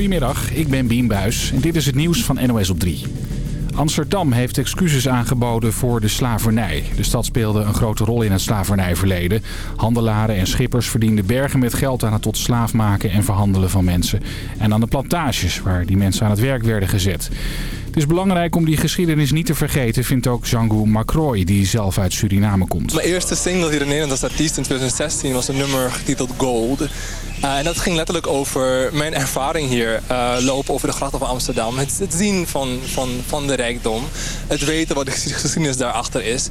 Goedemiddag, ik ben Bien Buis en dit is het nieuws van NOS op 3. Amsterdam heeft excuses aangeboden voor de slavernij. De stad speelde een grote rol in het slavernijverleden. Handelaren en schippers verdienden bergen met geld aan het tot slaaf maken en verhandelen van mensen. En aan de plantages waar die mensen aan het werk werden gezet. Het is belangrijk om die geschiedenis niet te vergeten, vindt ook Django Macroy, die zelf uit Suriname komt. Mijn eerste single hier in Nederland als artiest in 2016 was een nummer getiteld Gold. Uh, en dat ging letterlijk over mijn ervaring hier. Uh, lopen over de grachten van Amsterdam. Het, zien van, van, van de rijkdom. Het weten wat de geschiedenis daarachter is.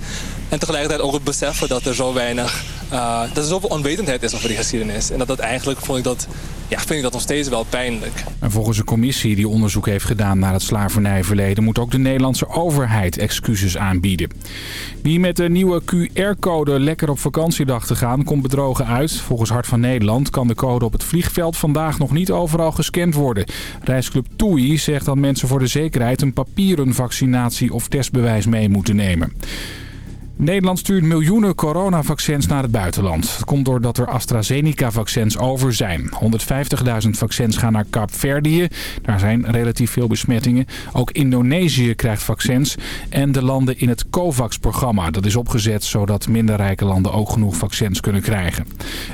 En tegelijkertijd ook het beseffen dat er zo weinig... Uh, dat er zoveel onwetendheid is over die geschiedenis. En dat dat eigenlijk, vond ik dat, ja, vind ik dat nog steeds wel pijnlijk. En volgens een commissie die onderzoek heeft gedaan naar het slavernijverleden... moet ook de Nederlandse overheid excuses aanbieden. Wie met de nieuwe QR-code lekker op vakantie dacht te gaan, komt bedrogen uit. Volgens Hart van Nederland kan de code op het vliegveld vandaag nog niet overal gescand worden. Reisclub TUI zegt dat mensen voor de zekerheid een papieren vaccinatie of testbewijs mee moeten nemen. Nederland stuurt miljoenen coronavaccins naar het buitenland. Dat komt doordat er AstraZeneca-vaccins over zijn. 150.000 vaccins gaan naar Kaapverdië. Daar zijn relatief veel besmettingen. Ook Indonesië krijgt vaccins. En de landen in het COVAX-programma. Dat is opgezet zodat minder rijke landen ook genoeg vaccins kunnen krijgen.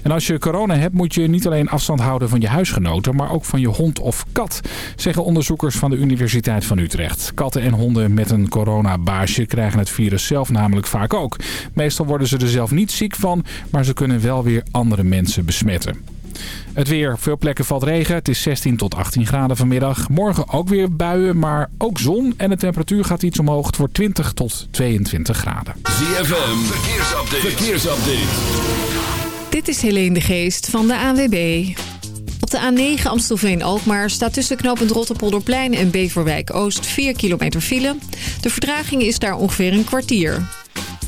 En als je corona hebt moet je niet alleen afstand houden van je huisgenoten... maar ook van je hond of kat, zeggen onderzoekers van de Universiteit van Utrecht. Katten en honden met een coronabaasje krijgen het virus zelf namelijk vaak ook. Meestal worden ze er zelf niet ziek van, maar ze kunnen wel weer andere mensen besmetten. Het weer. Op veel plekken valt regen. Het is 16 tot 18 graden vanmiddag. Morgen ook weer buien, maar ook zon. En de temperatuur gaat iets omhoog. Het wordt 20 tot 22 graden. ZFM. Verkeersupdate. Verkeersupdate. Dit is Helene de Geest van de ANWB. Op de A9 Amstelveen-Alkmaar staat tussen knooppunt Rotterpolderplein en Beverwijk-Oost 4 kilometer file. De vertraging is daar ongeveer een kwartier.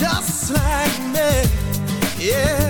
just like me. Yeah,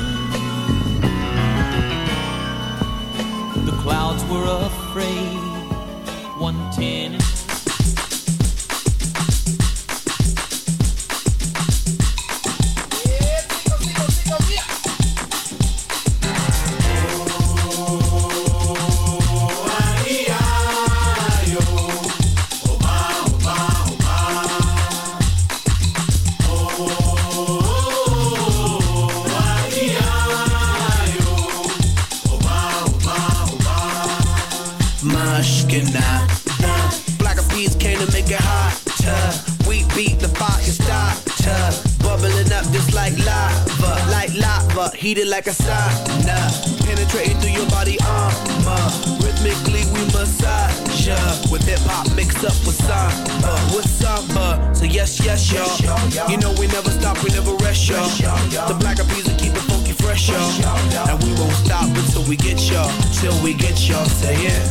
clouds were afraid. 110 y'all. Say yeah.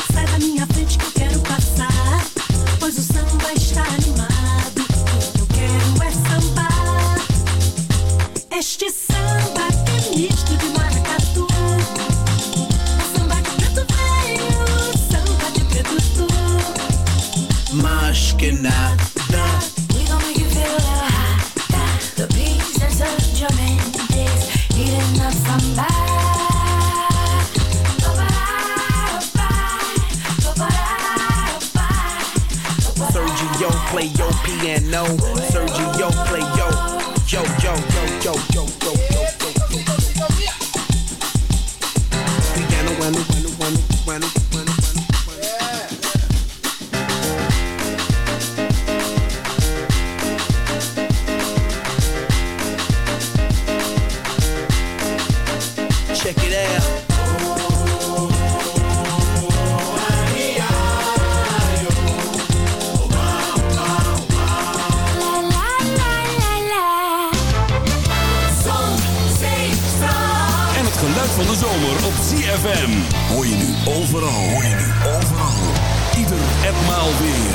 En maal weer.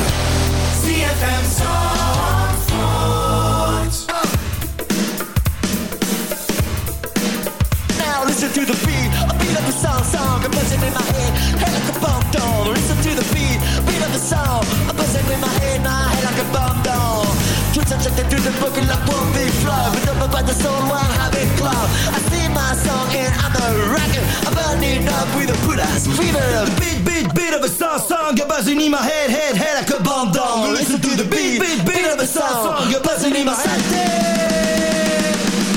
ZFM Zandvoort. Now listen to the beat, a beat of the song, song, a buzzing in my head, Twitch and check through the book like one big flow, but up by the soul, one habit club. I sing my song and I'm a rocker, I'm burning up with a put ass fever. Beat, beat, beat of a song, song, You're buzzing in my head, head, head like a bomb down. Listen to the beat, beat, beat of a song, song You're buzzing in my head.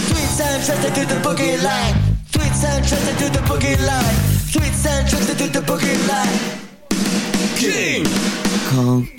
Sweet sound trusted to the boogie line. Sweet sound trusted to the boogie line. Sweet sound trusted to the boogie line. King Kong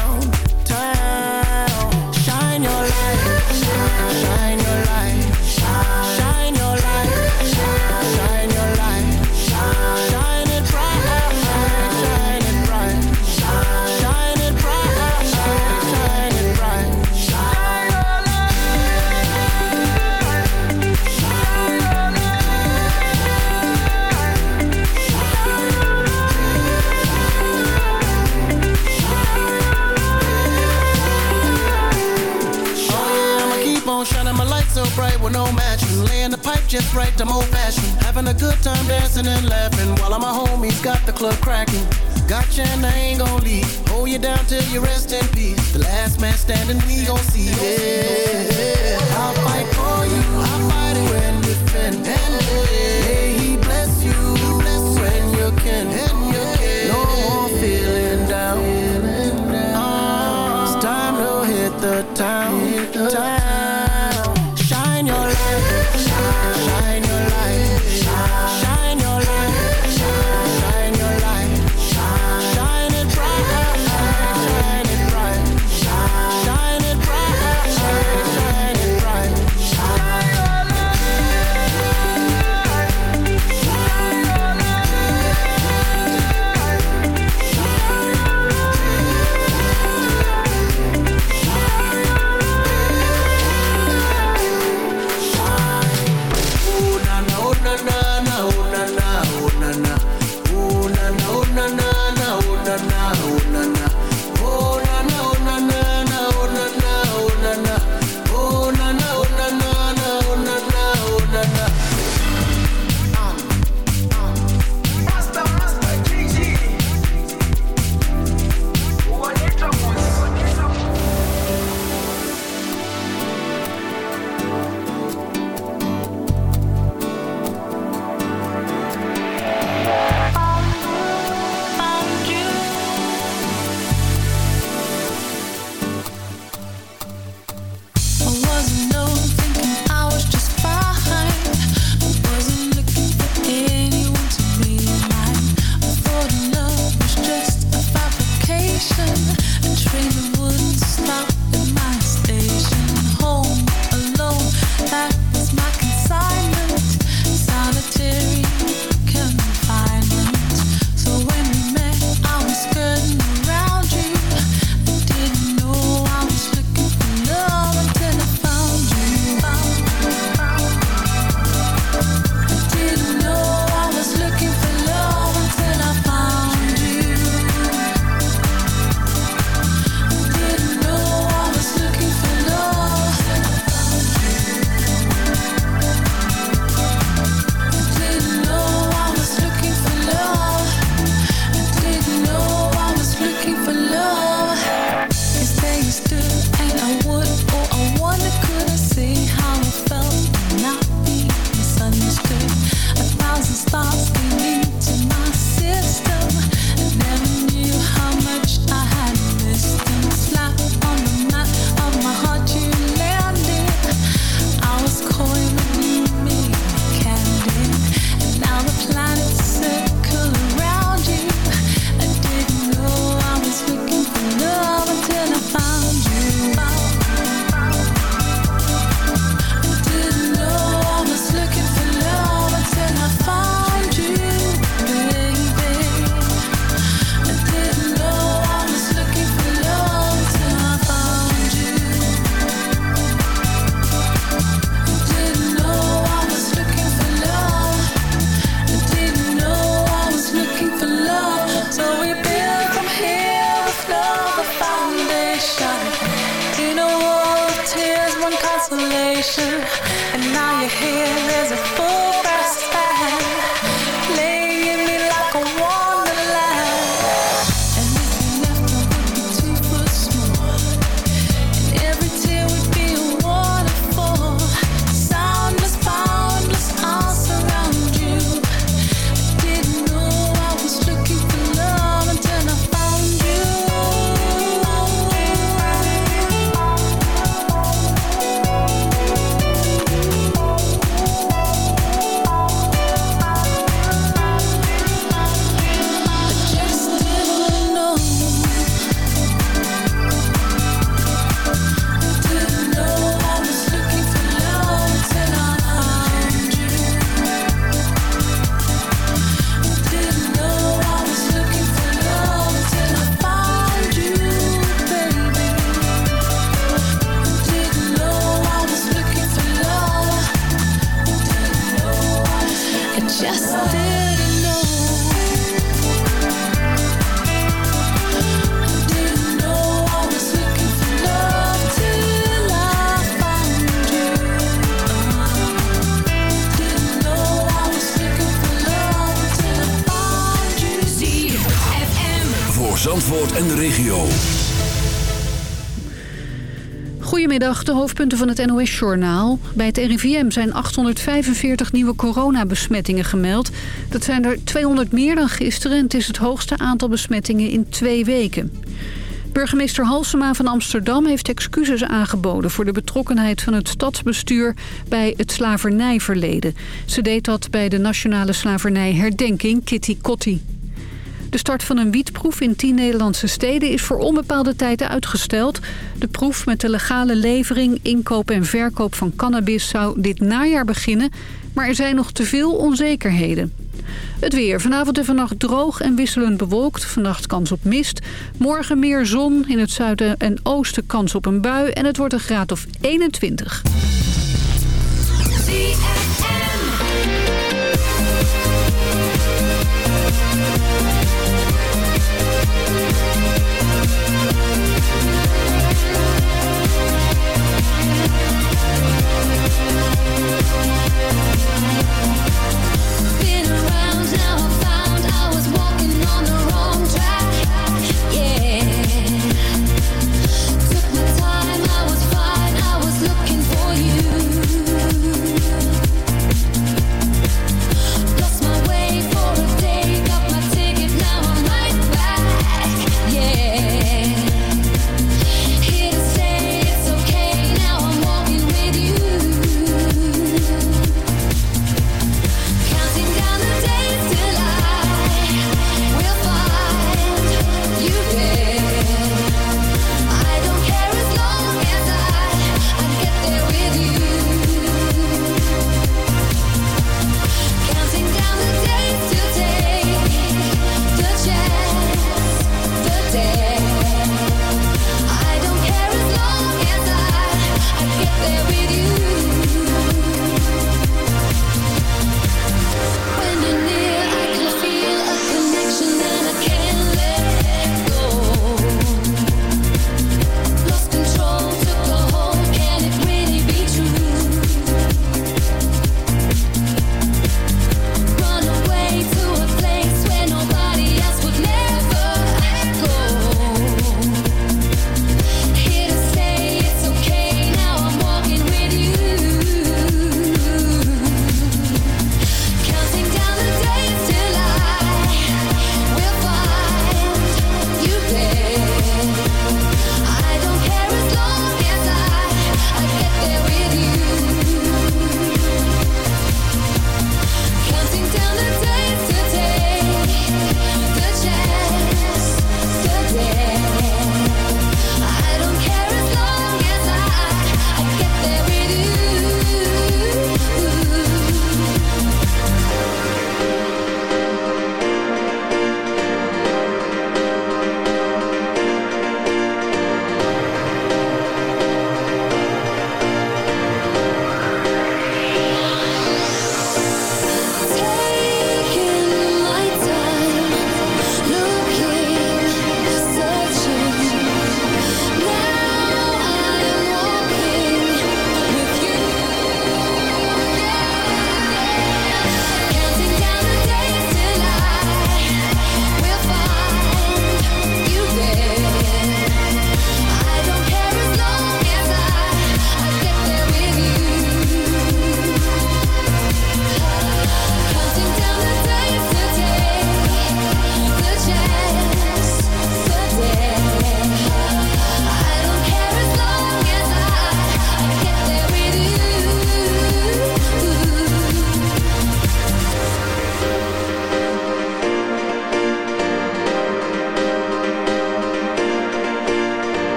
just right, I'm old fashioned. Having a good time dancing and laughing while all my homies got the club cracking. Gotcha and I ain't gon' leave. Hold you down till you rest in peace. The last man standing, we gon' see. Yeah, I'll fight for you. I'll fight it when you defend. May he bless hoofdpunten van het NOS-journaal. Bij het RIVM zijn 845 nieuwe coronabesmettingen gemeld. Dat zijn er 200 meer dan gisteren en het is het hoogste aantal besmettingen in twee weken. Burgemeester Halsema van Amsterdam heeft excuses aangeboden... voor de betrokkenheid van het stadsbestuur bij het slavernijverleden. Ze deed dat bij de Nationale Slavernijherdenking Kitty Kotti. De start van een wietproef in 10 Nederlandse steden is voor onbepaalde tijd uitgesteld. De proef met de legale levering, inkoop en verkoop van cannabis zou dit najaar beginnen. Maar er zijn nog te veel onzekerheden. Het weer. Vanavond en vannacht droog en wisselend bewolkt. Vannacht kans op mist. Morgen meer zon. In het zuiden en oosten kans op een bui. En het wordt een graad of 21. Been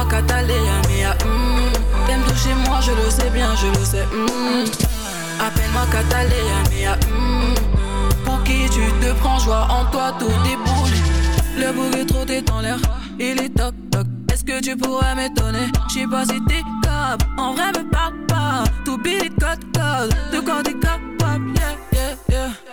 Appelle-moi Catalina, mia hum. T'aimes toucher moi, je le sais bien, je le sais hum. Appelle-moi Catalina, mia hum. Pour qui tu te prends, joie en toi, tout déboule. Le bouc est trop dans l'air, il est toc toc. Est-ce que tu pourrais m'étonner? J'sais pas si t'es capable, en vrai me parle pas. Tout billet code code, de quoi t'es capable, yeah, yeah,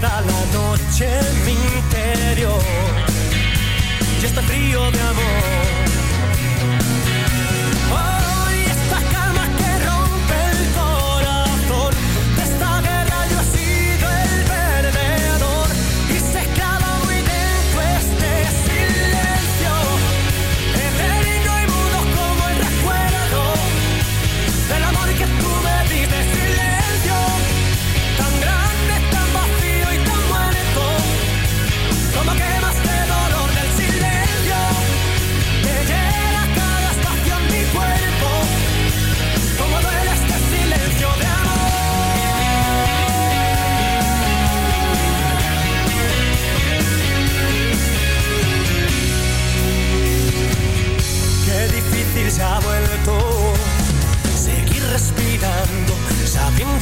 queda la noche en mi interior. Ya está frío de amor.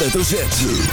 Hoofdletter Z.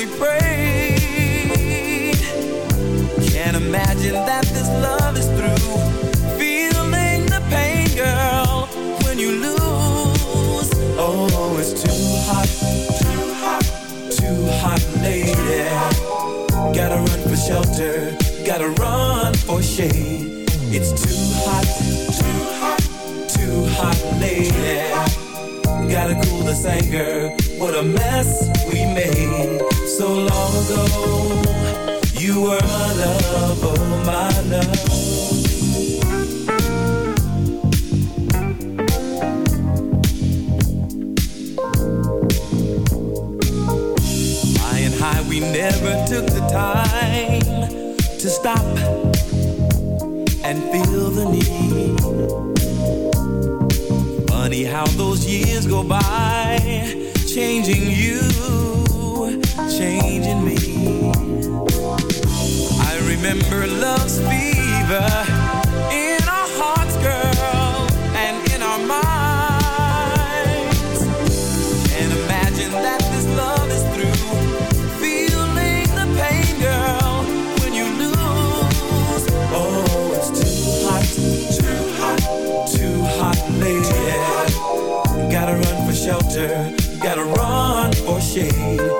we prayed. Can't imagine that this love is through. Feeling the pain, girl, when you lose. Oh, it's too hot, too hot, too hot, lady. Gotta run for shelter, gotta run for shade. It's too hot, too hot, too hot, lady. Gotta cool this anger. What a mess we made so long ago. You were my love, oh my love. Flying high, we never took the time to stop and feel the need. Funny how those years go by, changing you, changing me. I remember love's fever in our hearts, girl, and in our minds. And imagine that this love is through. Feeling the pain, girl, when you lose. Oh, it's too hot, too hot, too hot, lady. Gotta run for shelter, gotta run for shade.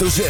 Hoofdletter Z.